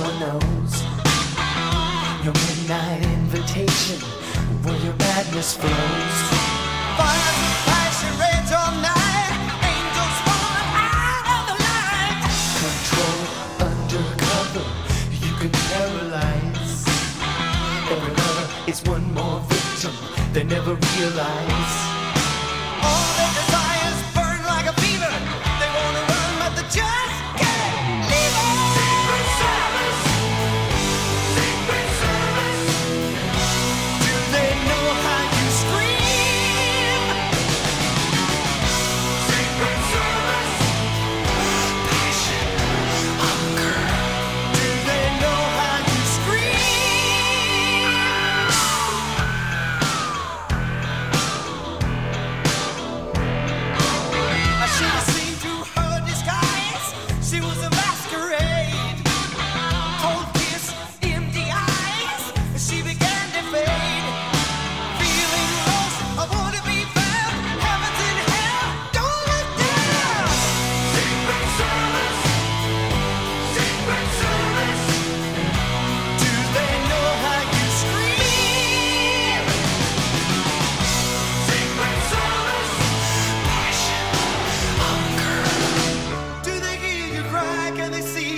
one knows your midnight invitation where your madness flows. Fire and passion rage all night. Angels born out of the light. Control undercover, you can paralyze. Every lover is one more victim they never realize.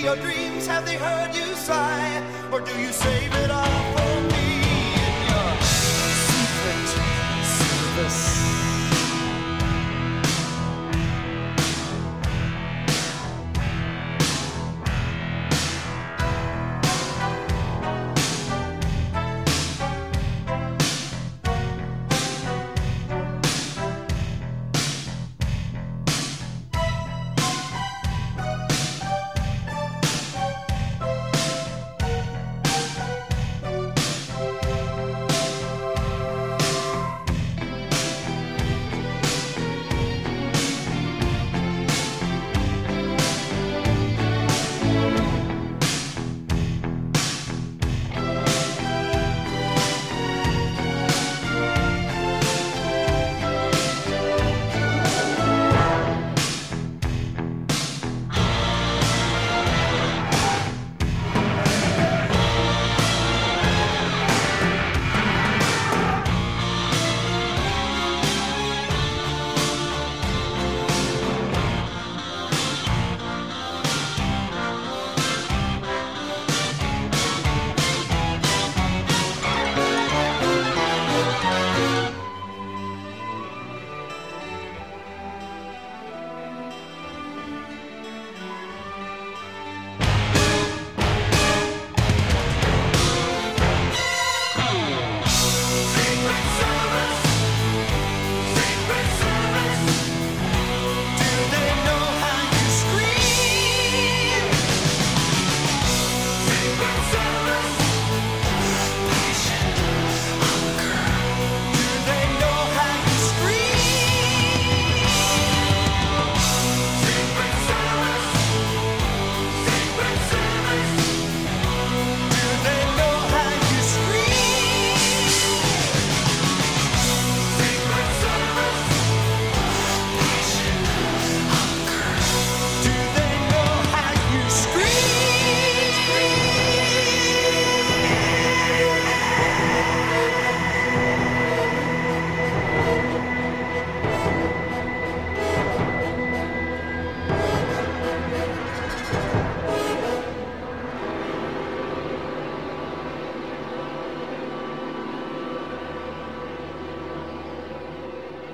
your dreams? Have they heard you sigh? Or do you save it all for me in your secret service?